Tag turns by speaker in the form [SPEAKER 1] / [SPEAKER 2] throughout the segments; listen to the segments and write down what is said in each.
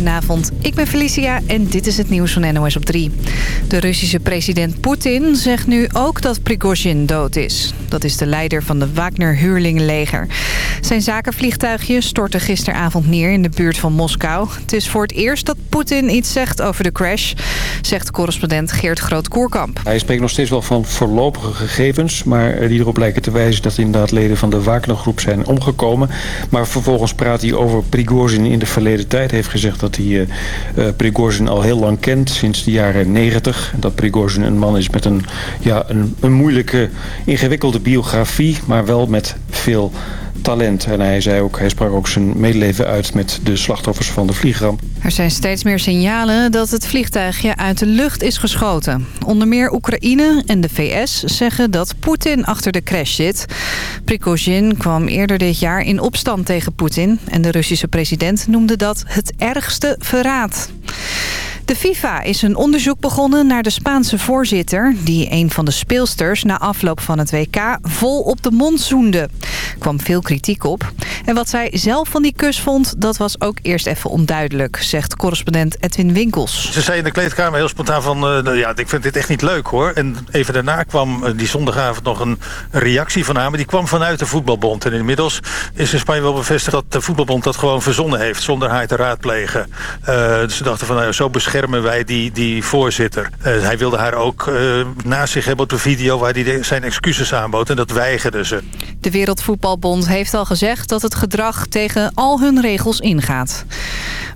[SPEAKER 1] Goedenavond, ik ben Felicia en dit is het nieuws van NOS op 3. De Russische president Poetin zegt nu ook dat Prigozhin dood is. Dat is de leider van de Wagner-huurlingenleger. Zijn zakenvliegtuigje stortte gisteravond neer in de buurt van Moskou. Het is voor het eerst dat Poetin iets zegt over de crash, zegt correspondent Geert Groot-Koerkamp.
[SPEAKER 2] Hij spreekt nog steeds wel van voorlopige gegevens... maar die erop lijken te wijzen dat inderdaad leden van de Wagner-groep zijn omgekomen. Maar vervolgens praat hij over Prigozhin in de verleden tijd. Heeft gezegd dat hij uh, Prigozhin al heel lang kent, sinds de jaren 90. Dat Prigozhin een man is met een, ja, een, een moeilijke, ingewikkelde biografie... maar wel met veel talent. En hij, zei ook, hij sprak ook zijn medeleven uit met de slachtoffers van de vliegramp.
[SPEAKER 1] Er zijn steeds meer signalen dat het vliegtuigje uit de lucht is geschoten. Onder meer Oekraïne en de VS zeggen dat Poetin achter de crash zit. Prigozhin kwam eerder dit jaar in opstand tegen Poetin... en de Russische president noemde dat het ergste verraad. De FIFA is een onderzoek begonnen naar de Spaanse voorzitter... die een van de speelsters na afloop van het WK vol op de mond zoende. Er kwam veel kritiek op. En wat zij zelf van die kus vond, dat was ook eerst even onduidelijk... zegt correspondent Edwin Winkels.
[SPEAKER 3] Ze zei in de kleedkamer heel spontaan van... Uh, ja, ik vind dit echt niet leuk hoor. En even daarna kwam uh, die zondagavond nog een reactie van haar... maar die kwam vanuit de voetbalbond. En inmiddels is in Spanje wel bevestigd dat de voetbalbond dat gewoon verzonnen heeft... zonder haar te raadplegen. Uh, ze dachten van nou, zo beschermd beschermen wij die, die voorzitter. Uh, hij wilde haar ook uh, naast zich hebben op de video waar hij zijn excuses aanbood. En dat weigerden ze.
[SPEAKER 1] De Wereldvoetbalbond heeft al gezegd dat het gedrag tegen al hun regels ingaat.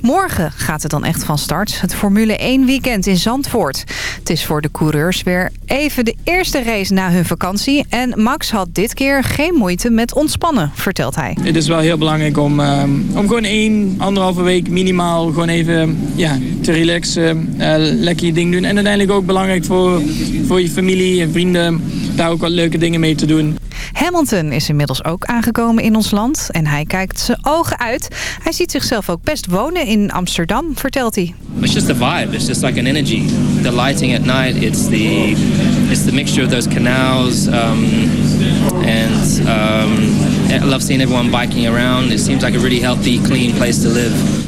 [SPEAKER 1] Morgen gaat het dan echt van start. Het Formule 1 weekend in Zandvoort. Het is voor de coureurs weer even de eerste race na hun vakantie. En Max had dit keer geen moeite met ontspannen, vertelt hij.
[SPEAKER 4] Het is wel heel belangrijk om, uh, om gewoon één, anderhalve week minimaal gewoon even ja, te relaxen. Uh, lekker je ding doen. En uiteindelijk ook belangrijk voor, voor je familie en vrienden. Daar ook wat leuke dingen mee te doen.
[SPEAKER 1] Hamilton is inmiddels ook aangekomen in ons land en hij kijkt zijn ogen uit. Hij ziet zichzelf ook best wonen in Amsterdam, vertelt hij.
[SPEAKER 5] It's just a vibe. It's just like an energy. The lighting at night. It's the it's the mixture of those canals. Um, and um, I love seeing everyone biking around. It seems like a really healthy, clean place to live.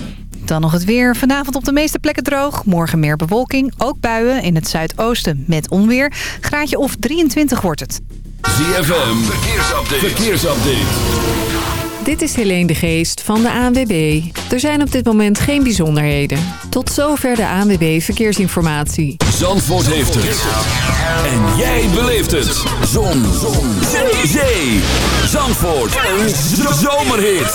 [SPEAKER 1] Dan nog het weer. Vanavond op de meeste plekken droog. Morgen meer bewolking. Ook buien in het zuidoosten met onweer. Graadje of 23 wordt het.
[SPEAKER 6] ZFM, verkeersupdate. verkeersupdate.
[SPEAKER 7] Dit is Helene de Geest van de ANWB. Er zijn op dit moment geen bijzonderheden. Tot zover de ANWB Verkeersinformatie.
[SPEAKER 6] Zandvoort heeft het. En jij beleeft het. Zon. Zon. Zee. Zee. Zandvoort. Een zomerhit.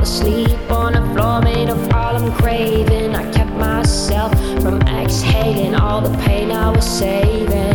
[SPEAKER 8] asleep on a floor made of all I'm craving. I kept myself from exhaling all the pain I was saving.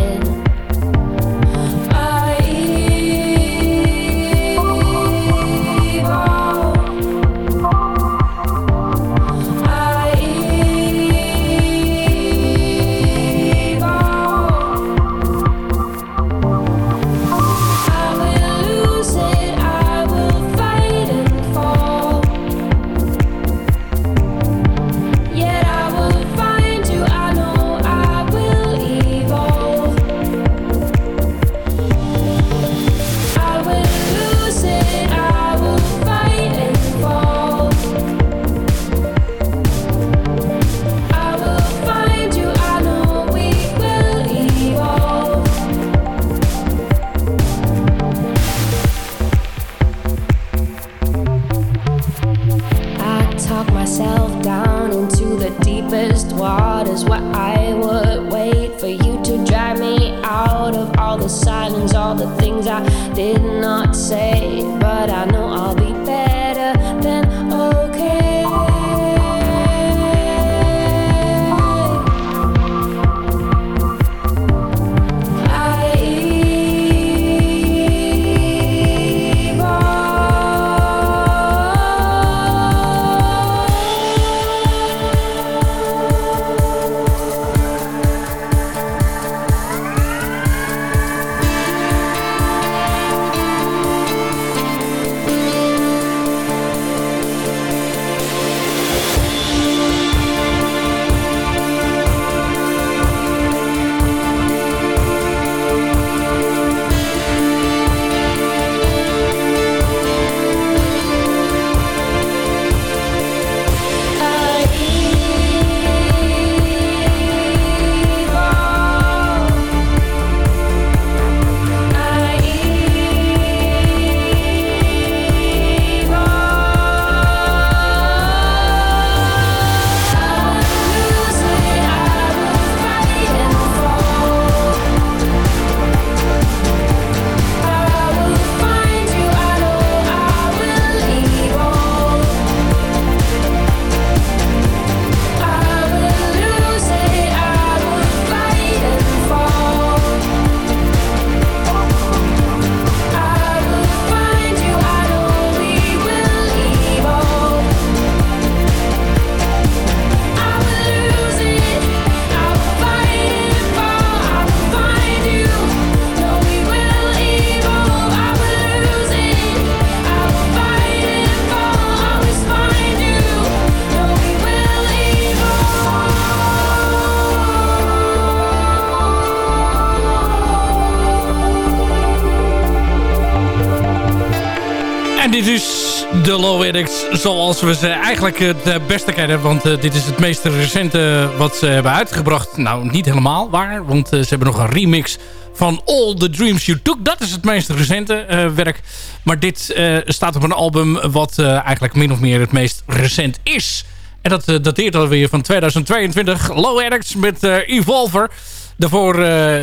[SPEAKER 9] Low Addicts zoals we ze eigenlijk het beste kennen. Want dit is het meest recente wat ze hebben uitgebracht. Nou, niet helemaal waar. Want ze hebben nog een remix van All the Dreams You Took. Dat is het meest recente werk. Maar dit staat op een album wat eigenlijk min of meer het meest recent is. En dat dateert alweer van 2022. Low Addicts met Evolver. Daarvoor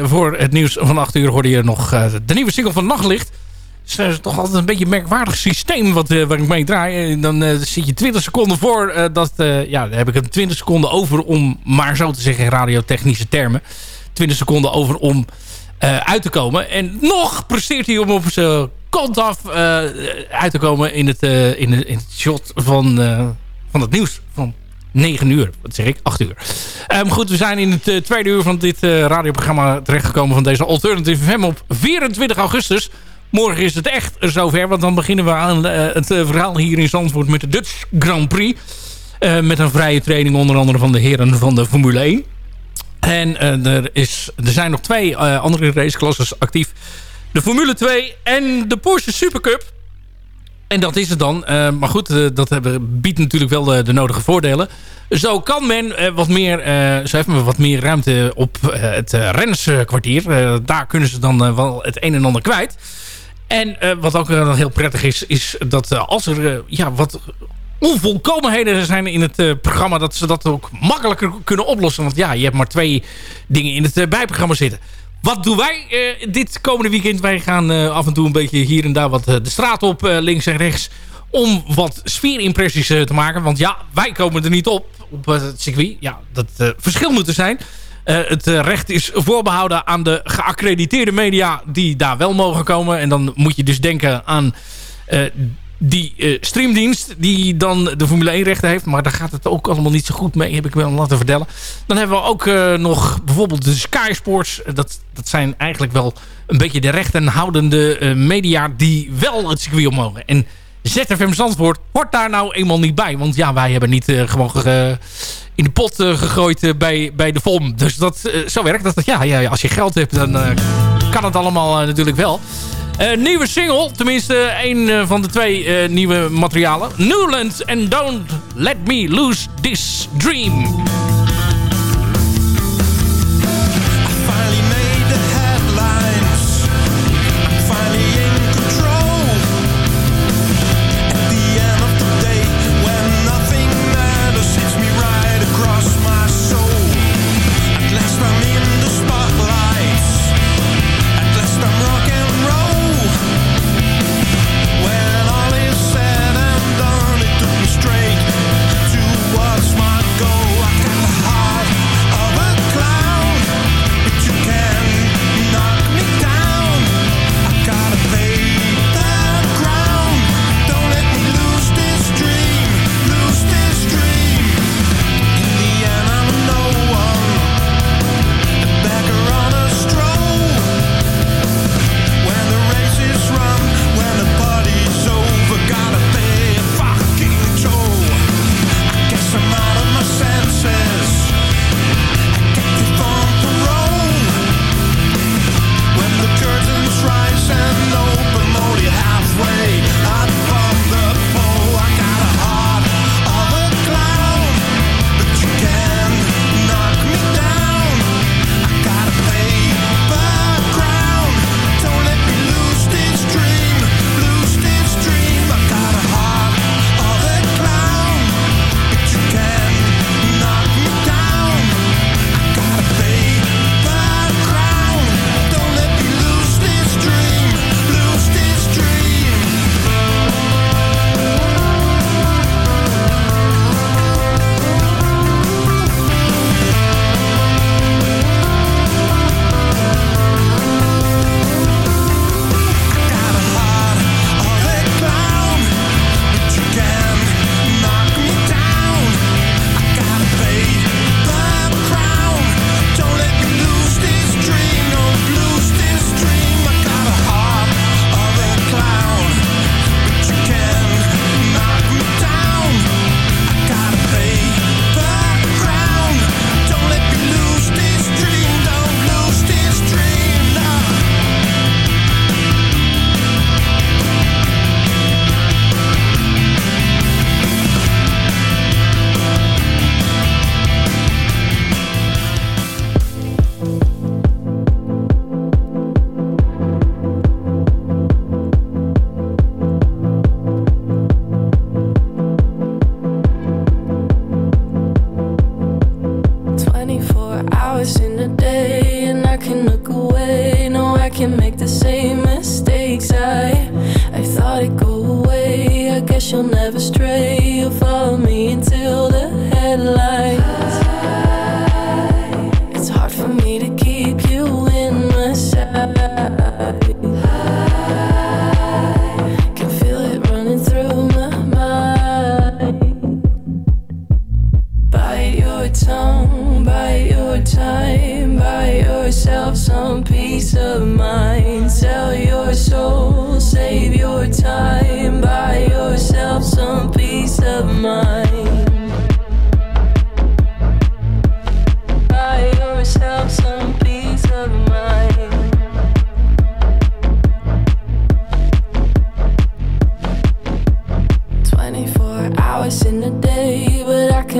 [SPEAKER 9] voor het nieuws van 8 uur hoorde je nog de nieuwe single van Nachtlicht. Het is uh, toch altijd een beetje een merkwaardig systeem wat, waar ik mee draai. Dan zit je 20 seconden voor. dat, ja, dan heb ik een 20 seconden over om, maar zo te zeggen in radiotechnische termen. 20 seconden over om uit te komen. En nog presteert hij om op zijn kant af uit te komen in het, in, in het shot van, van het nieuws van 9 uur. Wat zeg ik? 8 uur. Um, goed, we zijn in het tweede uur van dit uh, radioprogramma terechtgekomen van deze Alternative FM op 24 augustus. Morgen is het echt zover, want dan beginnen we aan uh, het verhaal hier in Zandvoort met de Dutch Grand Prix. met een vrije training onder andere van de heren van de Formule 1. En er, is, er zijn nog twee andere raceklasses actief. De Formule 2 en de Porsche Supercup. En dat is het dan. Uh, maar goed, uh, dat hebben, biedt natuurlijk wel de, nodige voordelen. Zo kan men uh, wat meer, zo heeft men wat meer ruimte op het rennerskwartier. daar kunnen ze dan wel het een en ander kwijt. En wat ook heel prettig is, is dat als er ja, wat onvolkomenheden zijn in het programma... dat ze dat ook makkelijker kunnen oplossen. Want ja, je hebt maar twee dingen in het bijprogramma zitten. Wat doen wij dit komende weekend? Wij gaan af en toe een beetje hier en daar wat de straat op, links en rechts. Om wat sfeerimpressies te maken. Want ja, wij komen er niet op, op het circuit. Ja, dat verschil moet er zijn. Het recht is voorbehouden aan de geaccrediteerde media die daar wel mogen komen. En dan moet je dus denken aan die uh, streamdienst die dan de Formule 1 rechten heeft. Maar daar gaat het ook allemaal niet zo goed mee, heb ik wel laten vertellen. Dan hebben we ook nog bijvoorbeeld de Sky Sports. Dat, dat zijn eigenlijk wel een beetje de rechtenhoudende media die wel het circuit mogen. En ZFM Zandvoort hoort daar nou eenmaal niet bij. Want ja, wij hebben niet gewoon in de pot gegooid bij, bij de FOM. Dus dat, zo werkt dat. Ja, ja, als je geld hebt, dan kan het allemaal natuurlijk wel. Nieuwe single, tenminste een van de twee nieuwe materialen. Newland and Don't Let Me Lose This Dream.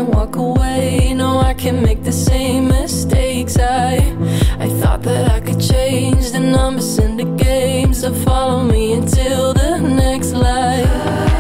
[SPEAKER 10] Walk away. No, I can make the same mistakes. I I thought that I could change the numbers in the games that follow me until the next life.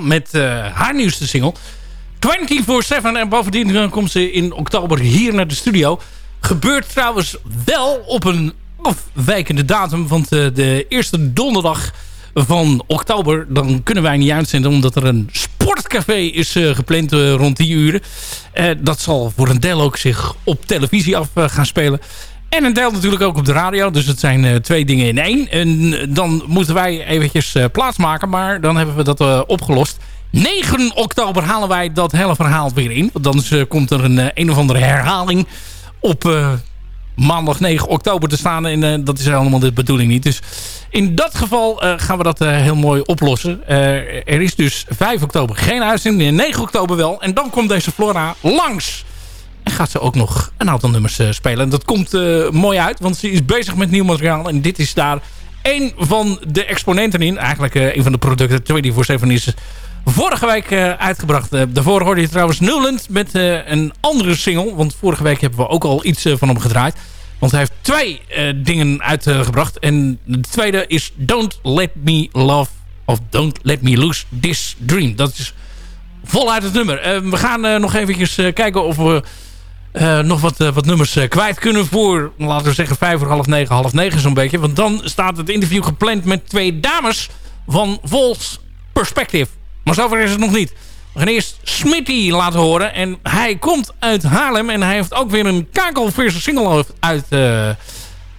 [SPEAKER 9] Met eh, haar nieuwste single. 24-7 en bovendien komt ze in oktober hier naar de studio. Gebeurt trouwens wel op een afwijkende datum. Want eh, de eerste donderdag van oktober... dan kunnen wij niet uitzenden omdat er een sportcafé is eh, gepland rond die uren. Dat zal voor een deel ook zich op televisie af gaan spelen. En een deel natuurlijk ook op de radio. Dus het zijn eh, twee dingen in één. En eh, dan moeten wij eventjes eh, plaatsmaken. Maar dan hebben we dat opgelost. 9 oktober halen wij dat hele verhaal weer in. Want dan komt er een, een of andere herhaling op maandag 9 oktober te staan. En dat is helemaal de bedoeling niet. Dus in dat geval gaan we dat heel mooi oplossen. Er is dus 5 oktober geen uitzending. En 9 oktober wel. En dan komt deze Flora langs. En gaat ze ook nog een aantal nummers eh, spelen. En dat komt eh, mooi uit, want ze is bezig met nieuw materiaal. En dit is daar één van de exponenten in. Eigenlijk eh, een van de producten. 24-7 is vorige week uitgebracht. Daarvoor hoorde je trouwens Newland met een andere single. Want vorige week hebben we ook al iets van hem gedraaid. Want hij heeft twee dingen uitgebracht. en de tweede is Don't Let Me Love... of Don't Let Me Lose This Dream. Dat is voluit het nummer. We gaan nog eventjes kijken of we eh, nog wat, eh, wat nummers eh, kwijt kunnen voor, laten we zeggen, vijf uur, half negen, half negen zo'n beetje. Want dan staat het interview gepland met twee dames van Vols Perspective. Maar zover is het nog niet. We gaan eerst Smitty laten horen. En hij komt uit Haarlem en hij heeft ook weer een kakelverse single uit,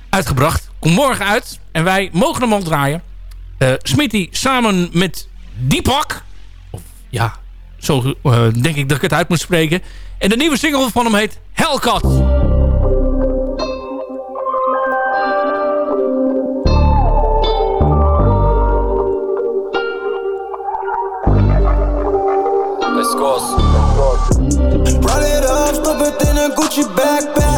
[SPEAKER 9] uitgebracht. Komt morgen uit en wij mogen hem al draaien. Smitty samen met Deepak. Of ja, zo denk ik dat ik het uit moet spreken. En de nieuwe single van hem heet Hellcat.
[SPEAKER 11] Brought it up, stop it in a Gucci backpack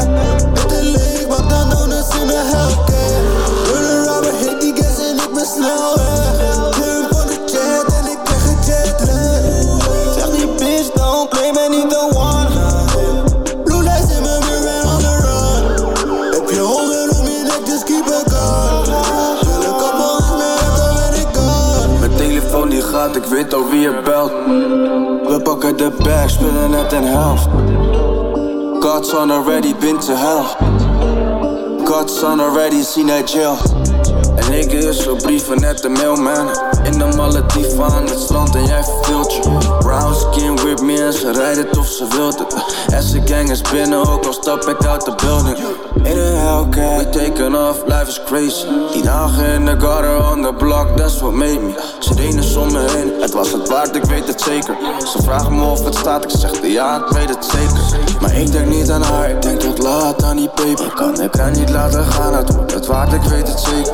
[SPEAKER 11] die
[SPEAKER 12] gaat, ik weet al wie je belt. We pakken de bag, spullen net een helft. God's on already, been to hell. God's on already, seen uit jail. Ik is zo brieven net de mailman. In de Malediven aan het strand en jij verveelt je. Brown skin with me en ze rijdt het of ze wilt het. En gang is binnen, ook al stap ik uit de building. In een Hellcat, we taken off, life is crazy. Die dagen in de gutter on the block, that's what made me. Sirenes om me heen, het was het waard, ik weet het zeker. Ze vragen me of het staat, ik zeg ja, ik weet het zeker. Maar ik denk niet aan haar, ik denk tot laat aan die paper. Kan ik haar niet laten gaan, het wordt het waard, ik weet het zeker.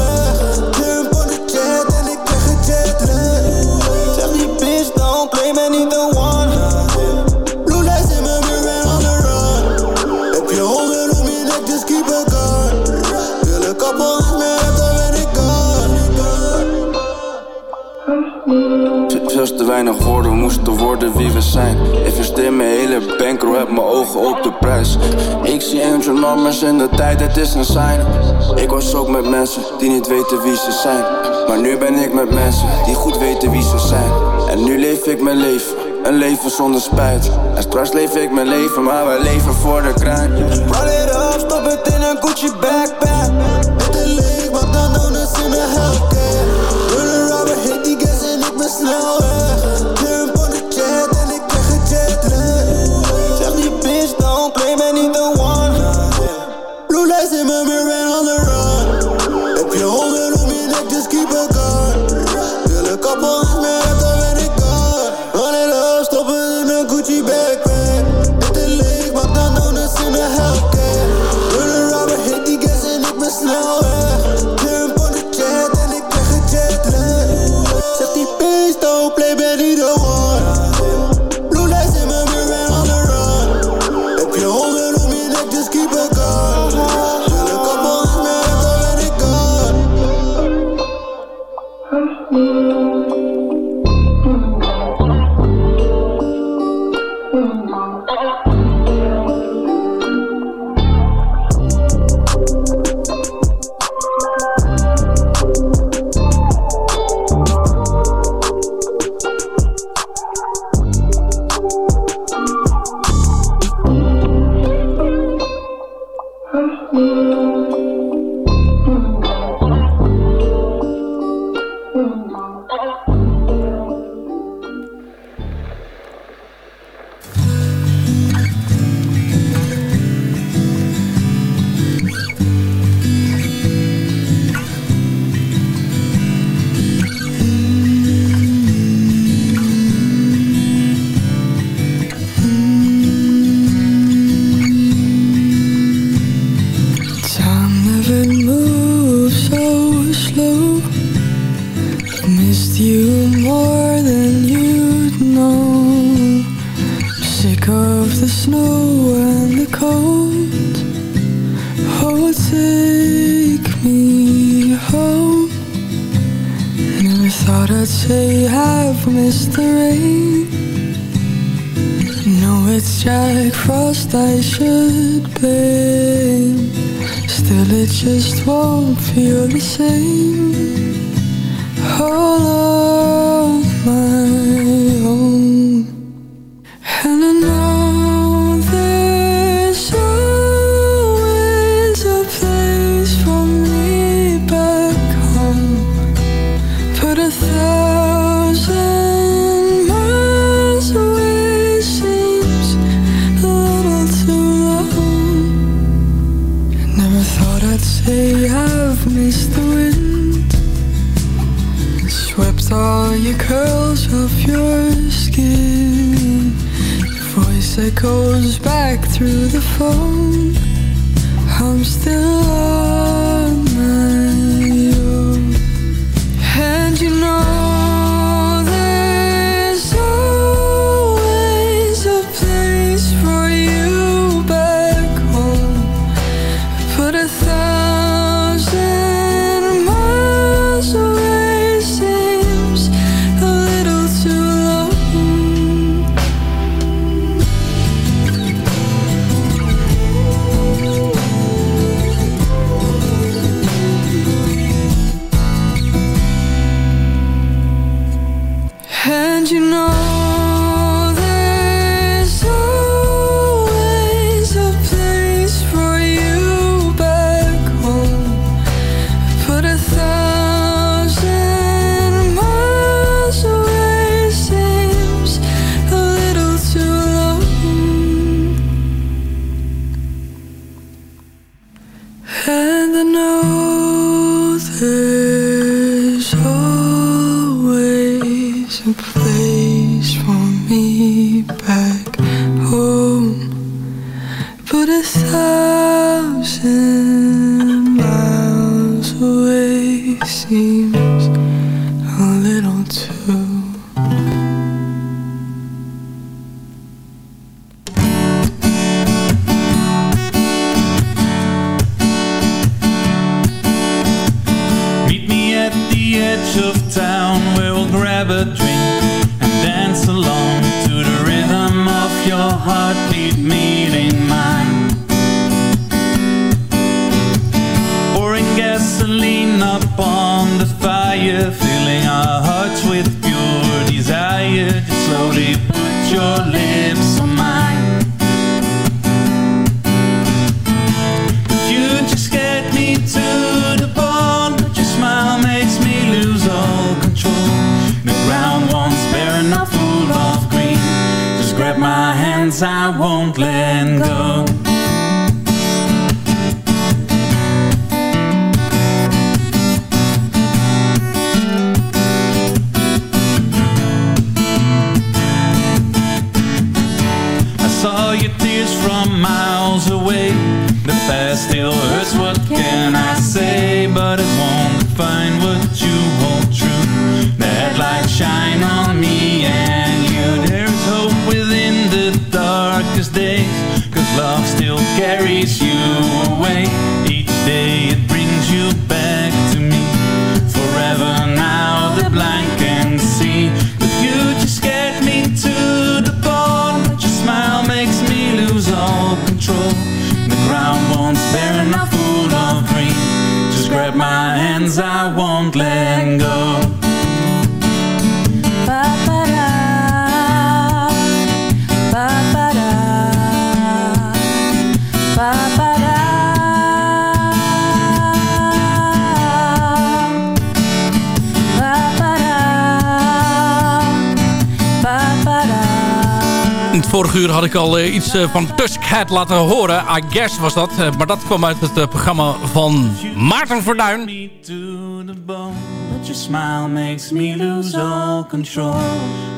[SPEAKER 12] te weinig woorden, moesten worden wie we zijn. Investeer mijn hele bankroll, heb mijn ogen op de prijs. Ik zie angel numbers in de tijd, het is een sign. Ik was ook met mensen die niet weten wie ze zijn. Maar nu ben ik met mensen die goed weten wie ze zijn. En nu leef ik mijn leven, een leven zonder spijt. En straks leef ik mijn leven, maar wij leven voor de grind.
[SPEAKER 11] Run it up, stop het in een Gucci backpack. Met een maar dan in de Hellcat. De rubber hit die en ik
[SPEAKER 13] won't
[SPEAKER 14] let go
[SPEAKER 9] uur had ik al eh, iets eh, van Tuskhead laten horen. I guess was dat. Eh, maar dat kwam uit het programma van Maarten Verduin.
[SPEAKER 14] to the bone But your smile makes me lose all control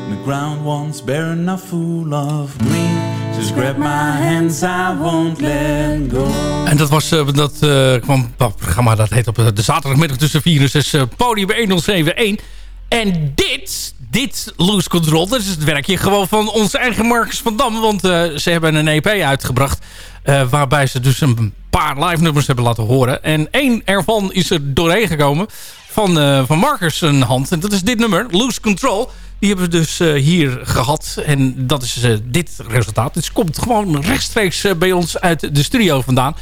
[SPEAKER 14] The ground won't bear enough full of green Just grab my hands, I won't let go
[SPEAKER 9] En dat, was, dat eh, kwam dat programma, dat heet op de zaterdagmiddag tussen 4 en 6, eh, podium 1071. En dit, dit Loose Control, dat is het werkje gewoon van onze eigen Marcus van Dam. Want eh, ze hebben een EP uitgebracht eh, waarbij ze dus een paar live nummers hebben laten horen. En één ervan is er doorheen gekomen van, eh, van Marcus een hand. En dat is dit nummer, Loose Control. Die hebben we dus hier gehad. En dat is dit resultaat. Dus het komt gewoon rechtstreeks bij ons uit de studio vandaan.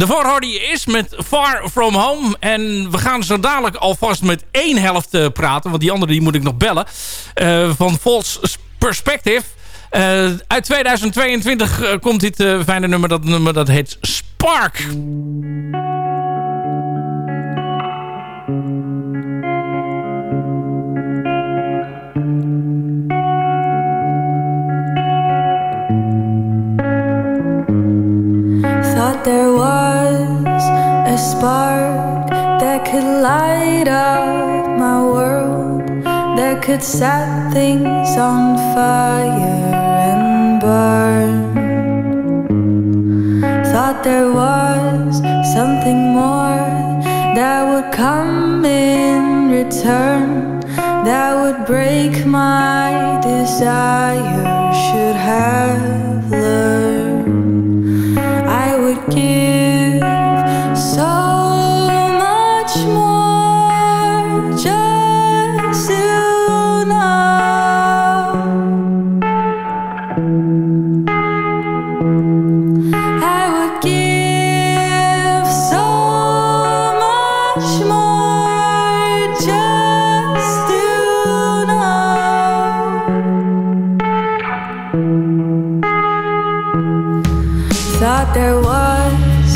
[SPEAKER 9] De hoorde is met Far From Home. En we gaan zo dadelijk alvast met één helft eh, praten. Want die andere die moet ik nog bellen. Eh, van False Perspective. Eh, uit 2022 eh, komt dit fijne nummer. Dat nummer dat heet Spark.
[SPEAKER 13] Thought there was a spark that could light up my world, that could set things on fire and burn. Thought there was something more that would come in return, that would break my desire. Should have was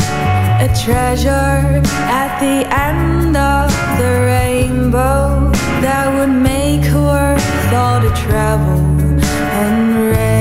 [SPEAKER 13] a treasure at the end of the rainbow that would make worth all the travel and rain.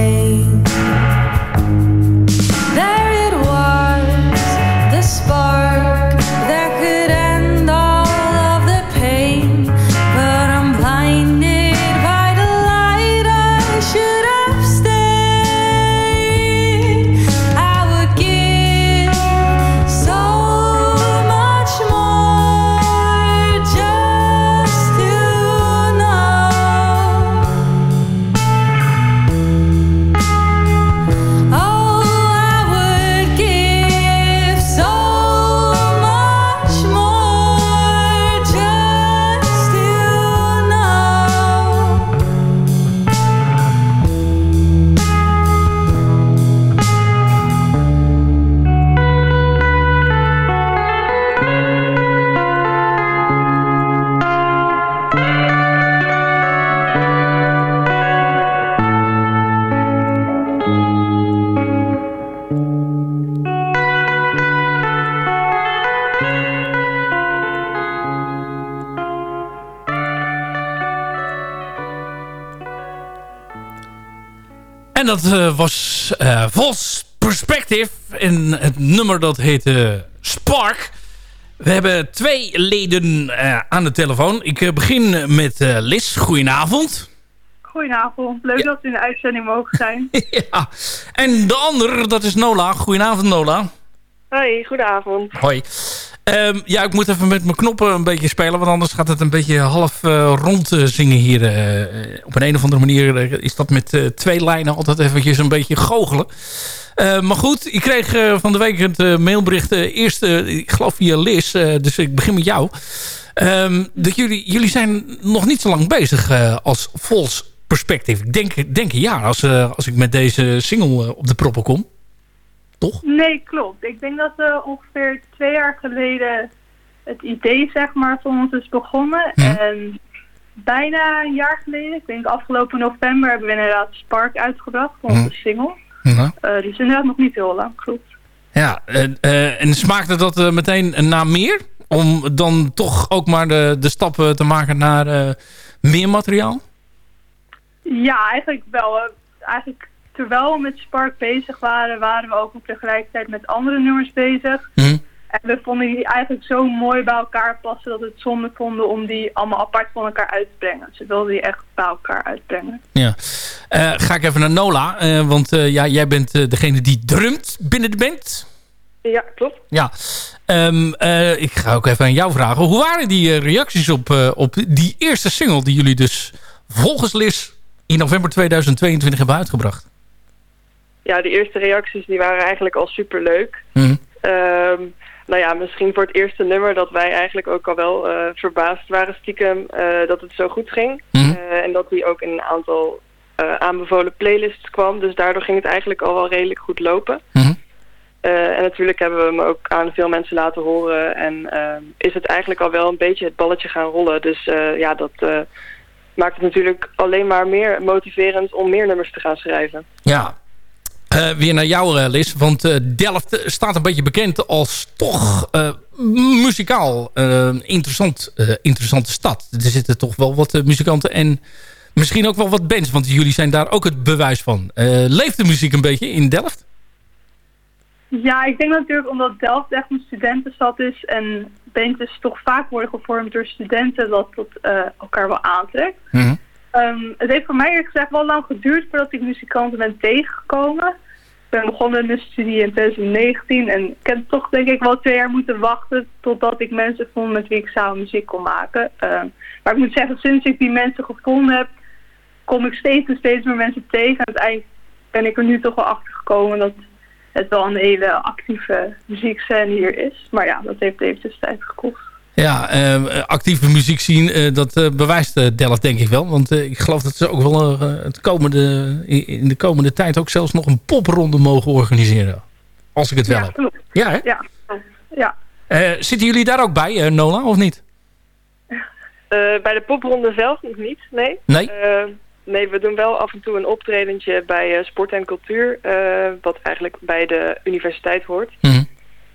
[SPEAKER 9] Dat eh, was eh Vos Perspective. En het nummer dat heette Spark. We hebben twee leden eh, aan de telefoon. Ik eh, begin met eh Liz. Goedenavond.
[SPEAKER 15] Goedenavond, leuk dat we in de uitzending mogen zijn.
[SPEAKER 9] ja. En de ander, dat is Nola. Goedenavond Nola.
[SPEAKER 15] Hoi, goedenavond.
[SPEAKER 9] Hoi. Ehm, ja, ik moet even met mijn knoppen een beetje spelen. Want anders gaat het een beetje half eh, rond eh, zingen hier. eh, op een, een of andere manier is dat met twee lijnen altijd eventjes een beetje goochelen. Eh, maar goed, ik kreeg van de week het mailbericht. eerst, ik geloof via Liz. dus ik begin met jou. Ehm, dat jullie, jullie zijn nog niet zo lang bezig als False Perspective. Ik denk, denk jaar als, als ik met deze single op de proppen kom.
[SPEAKER 15] Nee, klopt. Ik denk dat we ongeveer twee jaar geleden het idee zeg maar van ons is begonnen. En bijna een jaar geleden, ik denk afgelopen november, hebben we inderdaad Spark uitgebracht voor onze single.
[SPEAKER 9] Ja.
[SPEAKER 15] Eh, dus inderdaad nog niet heel lang, klopt.
[SPEAKER 9] Ja, en, eh, en smaakte dat eh, meteen naar meer? Om dan toch ook maar de, de stappen te maken naar eh, meer materiaal?
[SPEAKER 15] Ja, eigenlijk wel. Eh, Eigenlijk terwijl we met Spark bezig waren, waren we ook nog tegelijkertijd met andere nummers bezig.
[SPEAKER 9] Mhm.
[SPEAKER 15] En we vonden die eigenlijk zo mooi bij elkaar passen dat we het zonde vonden om die allemaal apart van elkaar uit te brengen. Dus we wilden die echt bij elkaar uitbrengen.
[SPEAKER 9] Ja. Eh, ga ik even naar Nola, eh, want eh, ja, jij bent degene die drumt binnen de band.
[SPEAKER 15] Ja, klopt.
[SPEAKER 9] Ja. Ehm, eh, ik ga ook even aan jou vragen. Hoe waren die reacties op, op die eerste single die jullie dus volgens Liz in november 2022 hebben uitgebracht?
[SPEAKER 16] Ja, de eerste reacties die waren eigenlijk al super leuk.
[SPEAKER 9] Mhm.
[SPEAKER 16] nou ja, misschien voor het eerste nummer dat wij eigenlijk ook al wel eh, verbaasd waren stiekem eh, dat het zo goed ging. Eh, en dat die ook in een aantal aanbevolen playlists kwam. Dus daardoor ging het eigenlijk al wel redelijk goed lopen. Eh, en natuurlijk hebben we hem ook aan veel mensen laten horen. En is het eigenlijk al wel een beetje het balletje gaan rollen. Dus ja, dat maakt het natuurlijk alleen maar meer motiverend om meer nummers te gaan schrijven.
[SPEAKER 9] Ja. Eh, weer naar jou, eh, Liz. Want eh, Delft staat een beetje bekend als toch muzikaal interessant, interessante stad. Er zitten toch wel wat muzikanten en misschien ook wel wat bands. Want jullie zijn daar ook het bewijs van. Leeft de muziek een beetje in Delft?
[SPEAKER 15] Ja, ik denk natuurlijk omdat Delft echt een studentenstad is en bandjes toch vaak worden gevormd door studenten dat dat elkaar wel aantrekt. Ehm, het heeft voor mij eerlijk gezegd wel lang geduurd voordat ik muzikanten ben tegengekomen. Ik ben begonnen in de studie in 2019 en ik heb toch denk ik wel twee jaar moeten wachten totdat ik mensen vond met wie ik samen muziek kon maken. Ehm, maar ik moet zeggen, sinds ik die mensen gevonden heb, kom ik steeds en steeds meer mensen tegen. En uiteindelijk ben ik er nu toch wel achter gekomen dat het wel een hele actieve muziekscène hier is. Maar ja, dat heeft eventjes tijd gekost.
[SPEAKER 9] Ja, eh, actieve muziek zien, eh, dat eh, bewijst Delft denk ik wel. Want ik geloof dat ze ook wel het komende, in de komende tijd ook zelfs nog een popronde mogen organiseren. Als ik het wel
[SPEAKER 15] ja,
[SPEAKER 9] heb.
[SPEAKER 15] Klopt.
[SPEAKER 9] Ja, hè?
[SPEAKER 15] Ja. ja.
[SPEAKER 9] zitten jullie daar ook bij, Nola, of niet?
[SPEAKER 16] bij de popronde zelf nog niet, nee.
[SPEAKER 9] Nee?
[SPEAKER 16] nee, we doen wel af en toe een optredentje bij Sport en Cultuur. wat eigenlijk bij de universiteit hoort.
[SPEAKER 9] Mm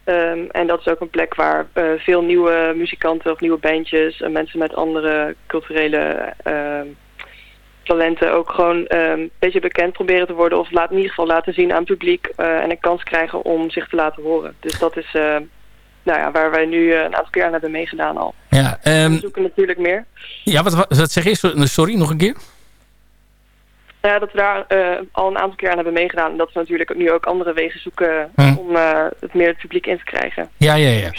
[SPEAKER 16] Um, en dat is ook een plek waar uh, veel nieuwe muzikanten of nieuwe bandjes en mensen met andere culturele uh, talenten ook gewoon um, een beetje bekend proberen te worden. Of laat, in ieder geval laten zien aan het publiek uh, en een kans krijgen om zich te laten horen. Dus dat is nou ja, waar wij nu een aantal keer aan hebben meegedaan al.
[SPEAKER 9] Ja, um,
[SPEAKER 16] we zoeken natuurlijk meer.
[SPEAKER 9] Ja, wat, wat zeg je? Sorry, nog een keer?
[SPEAKER 16] Ja, dat we daar uh, al een aantal keer aan hebben meegedaan. En dat we natuurlijk nu ook andere wegen zoeken hm. om uh, het meer het publiek in te krijgen.
[SPEAKER 9] Ja, ja, ja.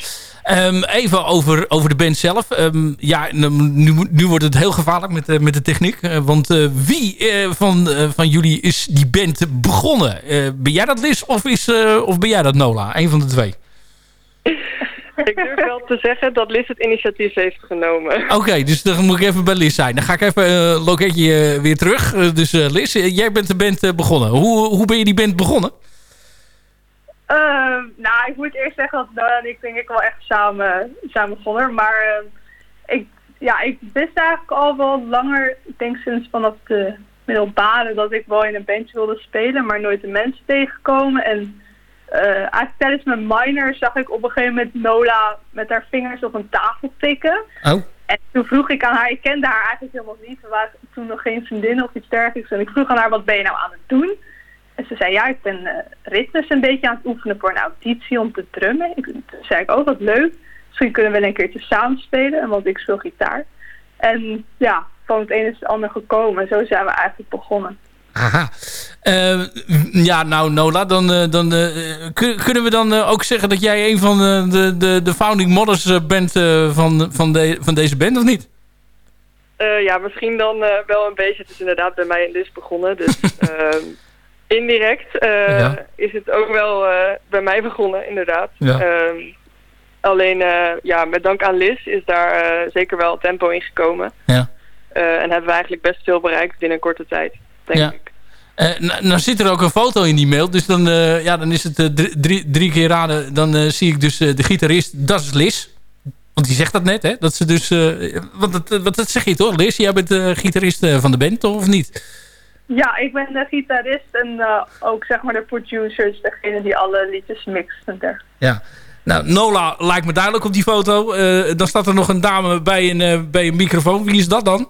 [SPEAKER 9] Um, even over, over de band zelf. Um, ja, nu, nu wordt het heel gevaarlijk met, uh, met de techniek. want wie van, van jullie is die band begonnen? ben jij dat Liz of, is, of ben jij dat Nola? Een van de twee.
[SPEAKER 16] Ik durf wel te zeggen dat Liz het initiatief heeft genomen.
[SPEAKER 9] Oké, okay, dus dan moet ik even bij Liz zijn. Dan ga ik even een uh, loketje uh, weer terug. Uh, dus Liz, jij bent de band begonnen. Hoe, hoe ben je die band begonnen?
[SPEAKER 15] Ehm, nou, ik moet eerst zeggen dat Noah en ik denk ik wel echt samen, samen begonnen. Maar ik, ja, ik wist eigenlijk al wel langer, ik denk sinds vanaf de middelbare, dat ik wel in een bandje wilde spelen, maar nooit de mensen tegenkomen. En uh, eigenlijk tijdens mijn minor zag ik op een gegeven moment Nola met haar vingers op een tafel tikken.
[SPEAKER 9] Oh.
[SPEAKER 15] En toen vroeg ik aan haar, ik kende haar eigenlijk helemaal niet. We waren toen nog geen vriendin of iets dergelijks. En ik vroeg aan haar, wat ben je nou aan het doen? En ze zei, ja, ik ben uh, ritmes een beetje aan het oefenen voor een auditie om te drummen. Ik, toen zei ik, oh, wat leuk. Misschien kunnen we een keertje samen spelen, want ik speel gitaar. En ja, van het een is het ander gekomen. En zo zijn we eigenlijk begonnen.
[SPEAKER 9] Aha. Uh, ja, nou Nola, dan, uh, dan uh, kunnen we dan ook zeggen dat jij een van de, de, de founding mothers bent van, van, de, van deze band, of niet?
[SPEAKER 16] ja, misschien dan wel een beetje. Het is inderdaad bij mij in Lis begonnen, dus indirect ja. is het ook wel bij mij begonnen, inderdaad.
[SPEAKER 9] Ja.
[SPEAKER 16] Ehm, alleen, ja, met dank aan Lis is daar zeker wel tempo in gekomen.
[SPEAKER 9] Ja.
[SPEAKER 16] en hebben we eigenlijk best veel bereikt binnen een korte tijd, denk
[SPEAKER 9] ja.
[SPEAKER 16] ik.
[SPEAKER 9] Uh, nou, nou, zit er ook een foto in die mail. Dus dan, uh, ja, dan is het uh, drie, drie, keer raden. Dan zie ik dus de gitarist, dat is Liz. Want die zegt dat net, hè? Dat ze dus, wat, dat, wat dat zeg je toch, Liz? Jij bent de gitarist van de band, toch? Of niet?
[SPEAKER 15] Ja, ik ben de gitarist en ook zeg maar de producers. Degene die alle liedjes mixt en dergelijke.
[SPEAKER 9] Ja. Nou, Nola lijkt me duidelijk op die foto. dan staat er nog een dame bij een, bij een microfoon. Wie is dat dan?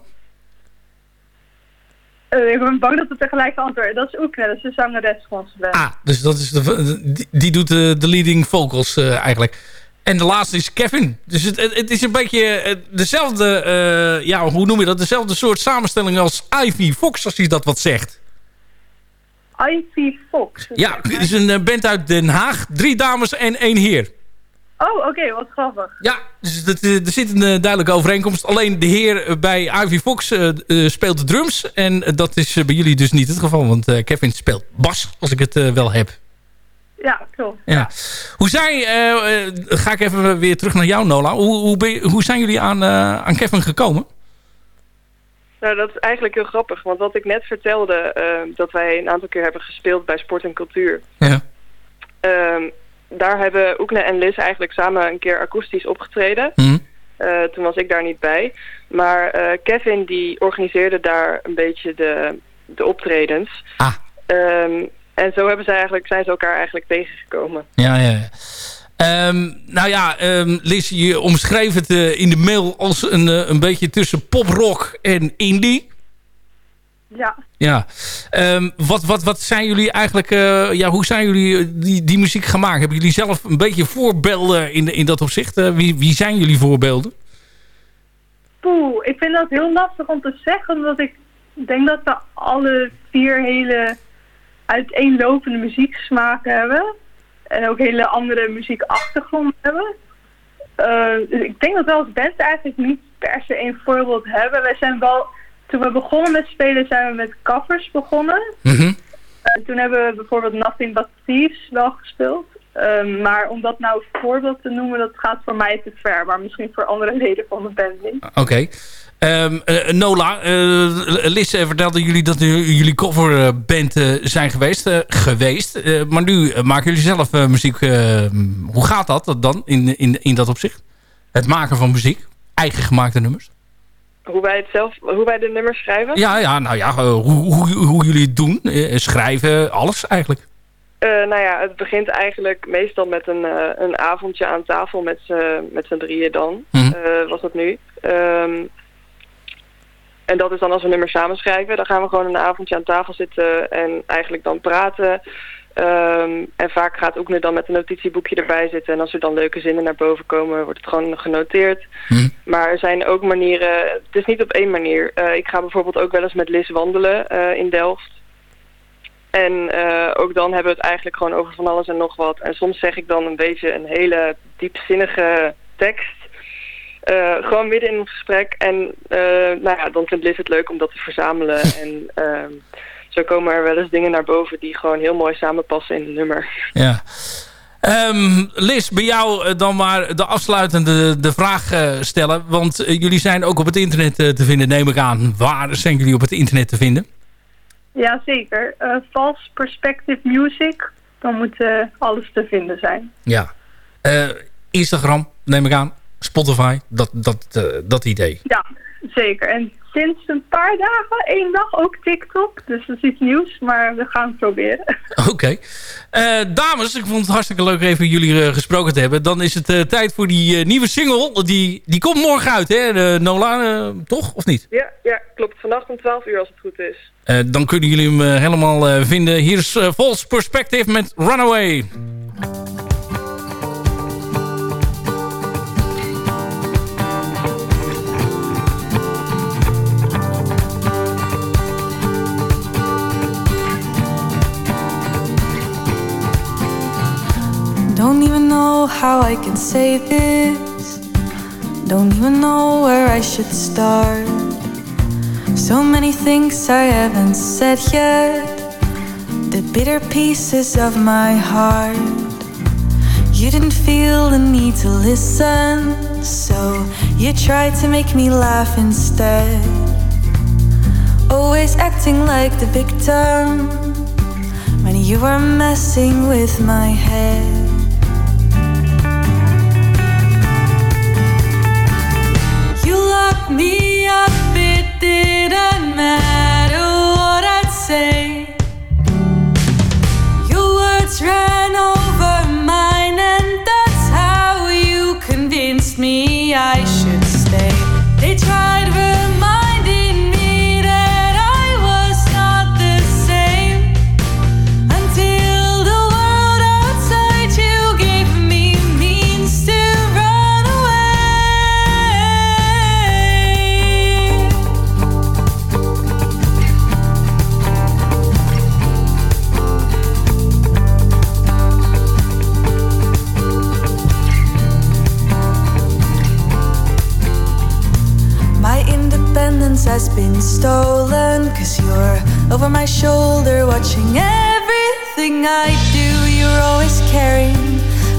[SPEAKER 15] Uh, ik ben bang dat het tegelijk antwoord. Dat is Oekne, dat is de zangeres van.
[SPEAKER 9] Ah, dus dat is de, die, die doet de, de leading vocals uh, eigenlijk. En de laatste is Kevin. Dus het, het is een beetje dezelfde, uh, ja, hoe noem je dat? Dezelfde soort samenstelling als Ivy Fox, als hij dat wat zegt.
[SPEAKER 15] Ivy Fox?
[SPEAKER 9] Ja, het is een band uit Den Haag. Drie dames en één heer.
[SPEAKER 15] Oh, oké, okay, wat grappig.
[SPEAKER 9] Ja, dus dat, er zit een duidelijke overeenkomst. Alleen de heer bij Ivy Fox uh, speelt de drums. En dat is bij jullie dus niet het geval. Want uh, Kevin speelt bas, als ik het wel heb.
[SPEAKER 15] Ja, klopt.
[SPEAKER 9] Ja. Hoe zijn, ga ik even weer terug naar jou, Nola. Hoe, hoe, ben hoe zijn jullie aan, aan Kevin gekomen?
[SPEAKER 16] Nou, dat is eigenlijk heel grappig. Want wat ik net vertelde, dat wij een aantal keer hebben gespeeld bij Sport en Cultuur.
[SPEAKER 9] Ja.
[SPEAKER 16] Um, daar hebben Oekne en Liz eigenlijk samen een keer akoestisch opgetreden.
[SPEAKER 9] Mm.
[SPEAKER 16] Uh, toen was ik daar niet bij. Maar uh, Kevin die organiseerde daar een beetje de, de optredens.
[SPEAKER 9] Ah.
[SPEAKER 16] Um, en zo hebben ze eigenlijk, zijn ze elkaar eigenlijk tegengekomen.
[SPEAKER 9] Ja, ja, ja. Um, nou ja, um, Liz, je omschreef het uh, in de mail als een, een beetje tussen poprock en indie.
[SPEAKER 15] Ja.
[SPEAKER 9] Ja. Um, wat, wat, wat zijn jullie eigenlijk... Uh, ja, hoe zijn jullie die, die muziek gemaakt? Hebben jullie zelf een beetje voorbeelden in, in dat opzicht? Uh, wie, wie zijn jullie voorbeelden?
[SPEAKER 15] Poeh, ik vind dat heel lastig om te zeggen... omdat ik denk dat we alle vier hele uiteenlopende muzieksmaken hebben. En ook hele andere muziekachtergronden hebben. Uh, dus ik denk dat we als band eigenlijk niet per se een voorbeeld hebben. Wij zijn wel, toen we begonnen met spelen zijn we met covers begonnen.
[SPEAKER 9] Mhm.
[SPEAKER 15] Uh, toen hebben we bijvoorbeeld Nothing But Thieves wel gespeeld. Uh, maar om dat nou voorbeeld te noemen, dat gaat voor mij te ver. Maar misschien voor andere leden van de band niet.
[SPEAKER 9] Oké. Um, uh, Nola, uh, Liz vertelde jullie dat jullie coverband zijn geweest. geweest. maar nu maken jullie zelf muziek. hoe gaat dat dan in, in, in dat opzicht? Het maken van muziek? Eigen gemaakte nummers?
[SPEAKER 16] Hoe wij, het zelf, hoe wij de nummers schrijven?
[SPEAKER 9] Ja, ja nou ja, hoe, hoe, hoe jullie het doen. schrijven, alles eigenlijk.
[SPEAKER 16] nou ja, het begint eigenlijk meestal met een, een avondje aan tafel met z'n drieën dan.
[SPEAKER 9] Mhm.
[SPEAKER 16] was dat nu. Um, en dat is dan als we nummers samenschrijven. Dan gaan we gewoon een avondje aan tafel zitten en eigenlijk dan praten. Um, en vaak gaat Oekne dan met een notitieboekje erbij zitten. En als er dan leuke zinnen naar boven komen, wordt het gewoon genoteerd.
[SPEAKER 9] Hm.
[SPEAKER 16] Maar er zijn ook manieren... Het is niet op één manier. Uh, ik ga bijvoorbeeld ook wel eens met Liz wandelen uh, in Delft. En uh, ook dan hebben we het eigenlijk gewoon over van alles en nog wat. En soms zeg ik dan een beetje een hele diepzinnige tekst. Gewoon midden in een gesprek. En nou ja, dan vindt Liz het leuk om dat te verzamelen. en uh, zo komen er wel eens dingen naar boven die gewoon heel mooi samenpassen in het nummer.
[SPEAKER 9] Ja. Um, Liz, bij jou dan maar de afsluitende de vraag stellen. Want jullie zijn ook op het internet te vinden, neem ik aan. Waar zijn jullie op het internet te vinden?
[SPEAKER 15] Ja, zeker. False Perspective Music. Dan moet alles te vinden zijn.
[SPEAKER 9] Ja. Instagram, neem ik aan. Spotify, dat, dat, uh, dat idee.
[SPEAKER 15] Ja, zeker. En sinds een paar dagen, één dag ook TikTok. Dus dat is iets nieuws, maar we gaan het proberen.
[SPEAKER 9] Oké. Okay. Uh, dames, ik vond het hartstikke leuk even jullie uh, gesproken te hebben. Dan is het tijd voor die nieuwe single. Die, die komt morgen uit, hè, Nola? toch, of niet?
[SPEAKER 16] Ja, ja, klopt. Vannacht om 12 uur als het goed is.
[SPEAKER 9] dan kunnen jullie hem helemaal vinden. Hier is False Perspective met Runaway.
[SPEAKER 13] Know how I can say this. Don't even know where I should start. So many things I haven't said yet. The bitter pieces of my heart. You didn't feel the need to listen, so you tried to make me laugh instead. Always acting like the victim when you were messing with my head. Me up, it didn't matter what I'd say. Your words ran over mine, and that's how you convinced me I should stay. They tried has been stolen. Cause you're over my shoulder, watching everything I do. You're always caring,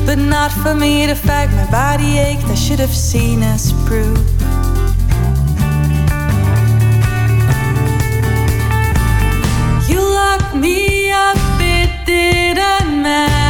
[SPEAKER 13] but not for me. The fact my body ached, I should have seen as proof. You locked me up, it didn't matter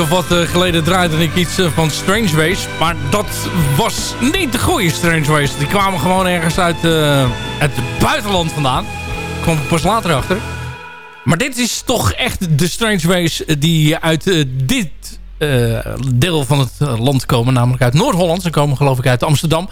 [SPEAKER 17] Of
[SPEAKER 9] wat eh, geleden draaide ik iets eh, van Strange Ways. Maar dat was niet de goede Strange Ways. Die kwamen gewoon ergens uit, eh, het buitenland vandaan. Ik kwam pas later achter. Maar dit is toch echt de Strange Ways die uit dit deel van het land komen. Namelijk uit Noord-Holland. Ze komen geloof ik uit Amsterdam.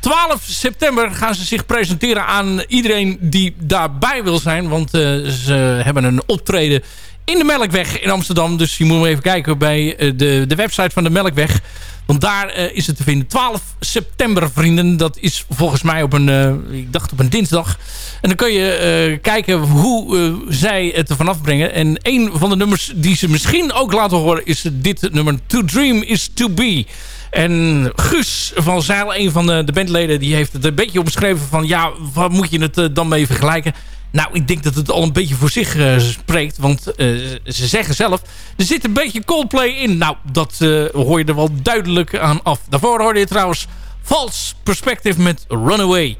[SPEAKER 9] 12 september gaan ze zich presenteren aan iedereen die daarbij wil zijn. Want ze hebben een optreden in de Melkweg in Amsterdam. Dus je moet even kijken bij eh, de, de website van de Melkweg. Want daar eh, is het te vinden. 12 september, vrienden. Dat is volgens mij op een, eh, ik dacht op een dinsdag. En dan kun je kijken hoe zij het er vanaf brengen. En een van de nummers die ze misschien ook laten horen is dit nummer. To Dream is To Be. En Guus van Zeil, een van de, de bandleden, die heeft het een beetje opgeschreven van... ja, waar moet je het dan mee vergelijken? Nou, ik denk dat het al een beetje voor zich eh, spreekt. Want eh, ze zeggen zelf, er zit een beetje Coldplay in. Nou, dat eh, hoor je er wel duidelijk aan af. Daarvoor hoorde je trouwens False Perspective met Runaway.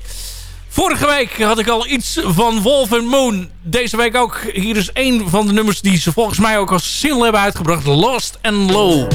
[SPEAKER 9] Vorige week had ik al iets van Wolf and Moon. Deze week ook. Hier is een van de nummers die ze volgens mij ook als single hebben uitgebracht. Lost and Low.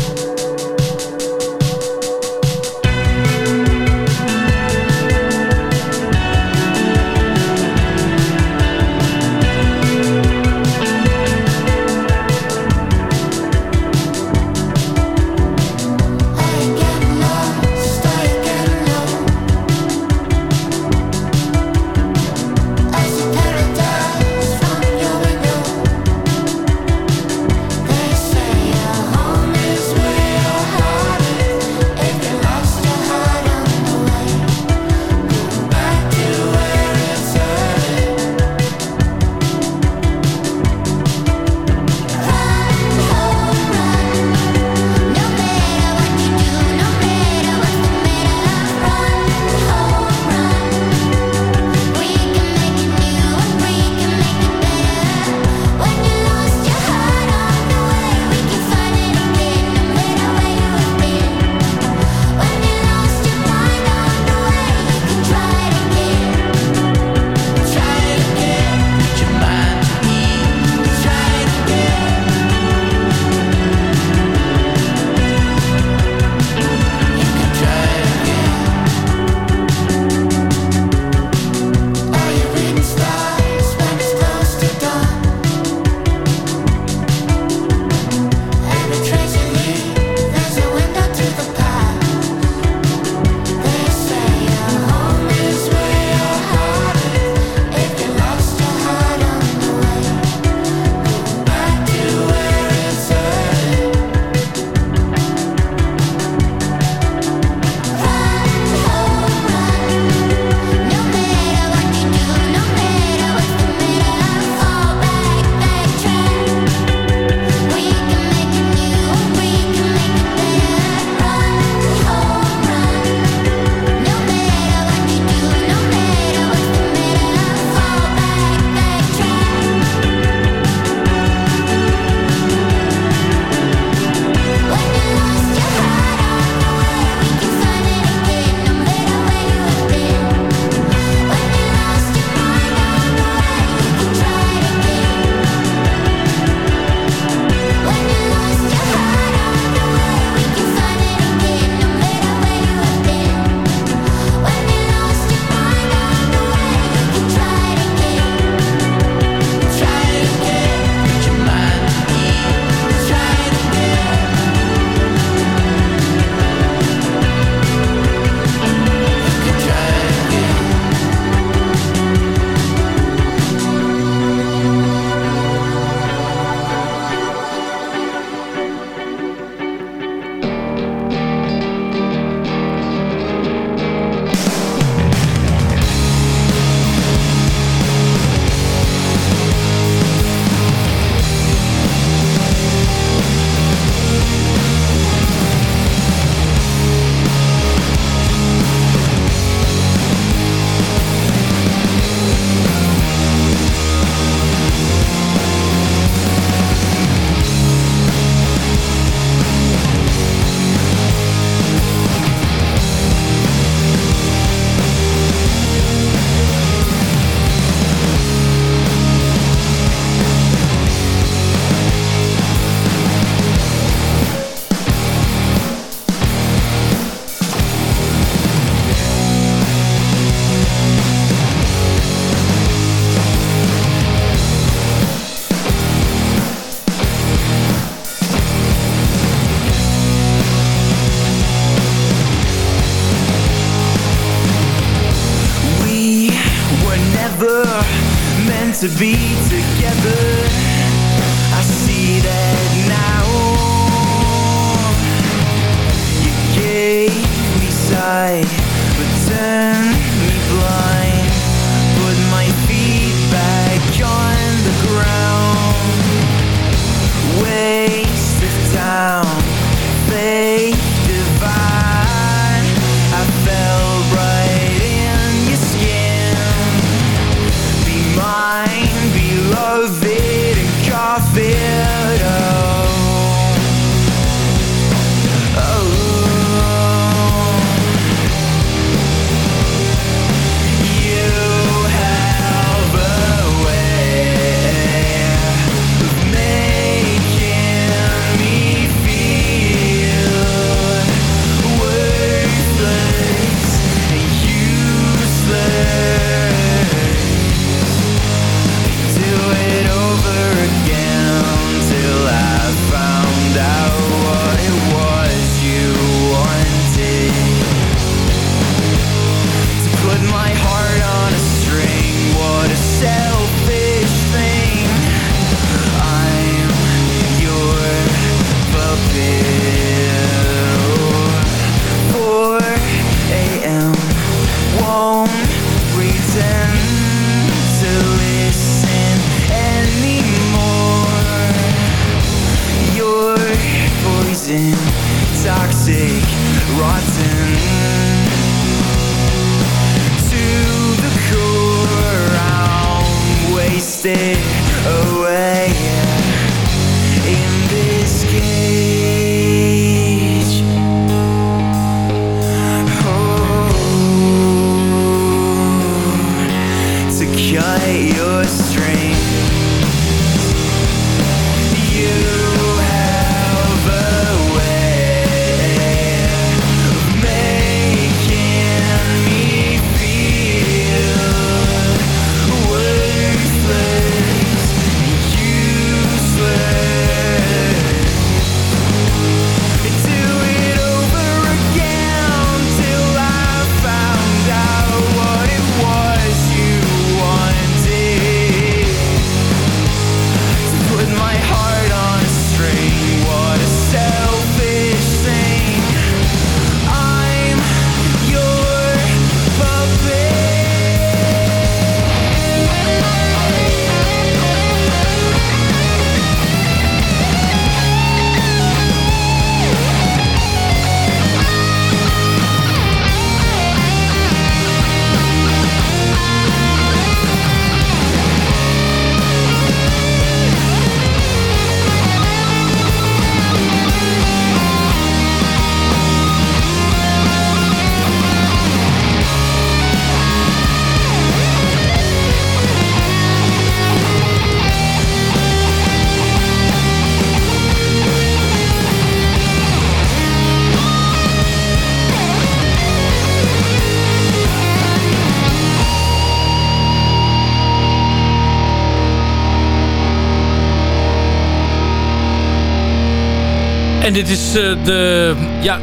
[SPEAKER 9] En dit is eh, de ja,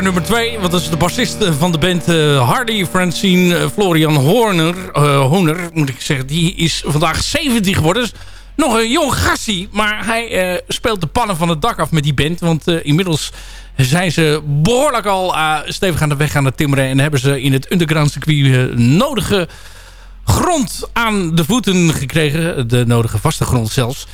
[SPEAKER 9] nummer 2. Want dat is de bassist eh, van de band eh, Hardy Francine Florian Horner. Horner, moet ik zeggen. Die is vandaag 17 geworden. Dus nog een jong gassie. Maar hij speelt de pannen van het dak af met die band. Want inmiddels zijn ze behoorlijk al stevig aan de weg aan het timmeren. En hebben ze in het underground circuit nodige grond aan de voeten gekregen. De nodige vaste grond zelfs.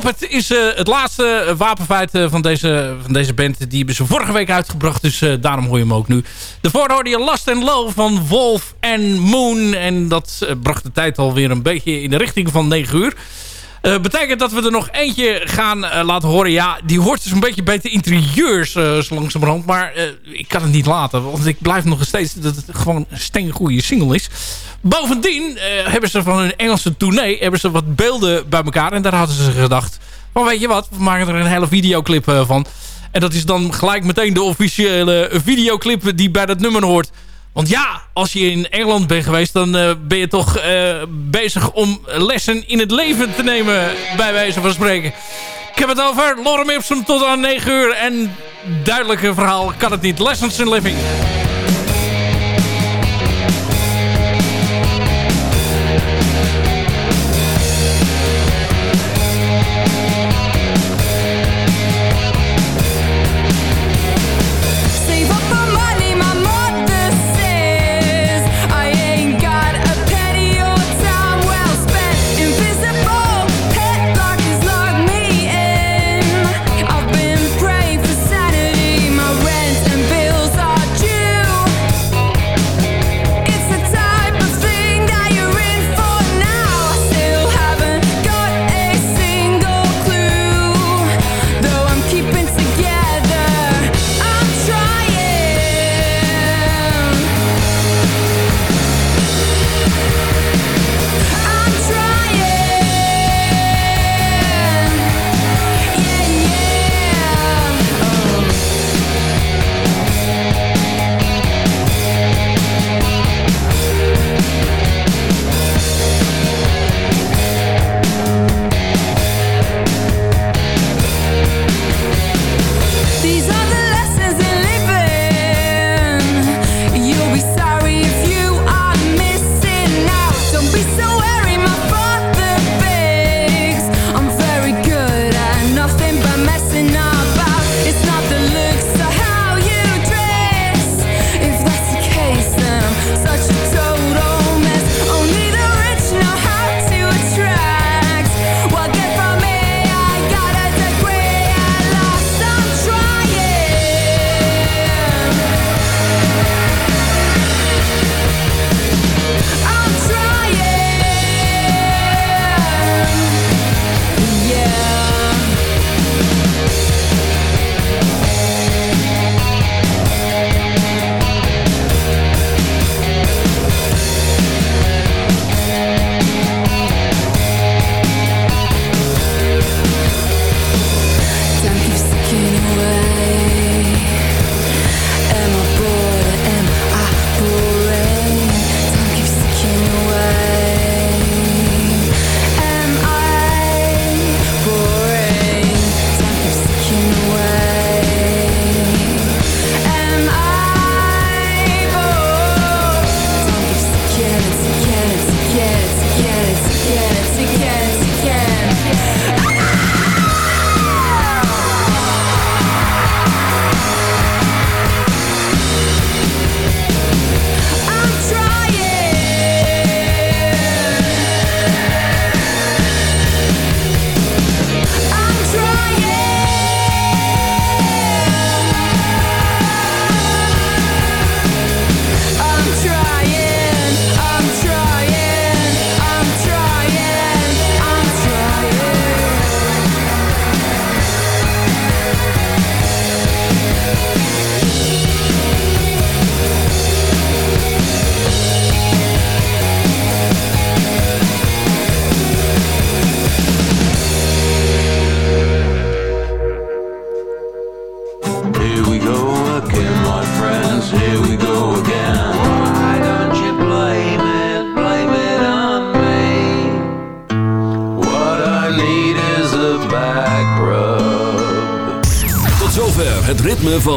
[SPEAKER 9] Puppet is eh, het laatste wapenfeit eh, van, deze, van deze band. Die hebben ze vorige week uitgebracht, dus eh, daarom hoor je hem ook nu. Daarvoor hoorde je Last and Low van Wolf and Moon. En dat bracht de tijd alweer een beetje in de richting van 9 uur. Betekent dat we er nog eentje gaan laten horen. Ja, die hoort dus een beetje bij de interieurs zo langzamerhand. Maar ik kan het niet laten. Want ik blijf nog steeds dat het gewoon een steengoede single is. Bovendien uh, hebben ze van hun Engelse tournee hebben ze wat beelden bij elkaar. En daar hadden ze gedacht. Van weet je wat, we maken er een hele videoclip uh, van. En dat is dan gelijk meteen de officiële videoclip die bij dat nummer hoort. Want ja, als je in Engeland bent geweest... dan uh, ben je toch bezig om lessen in het leven te nemen... bij wijze van spreken. Ik heb het over Lorem Ipsum tot aan 9 uur. En duidelijke verhaal kan het niet. Lessons in Living.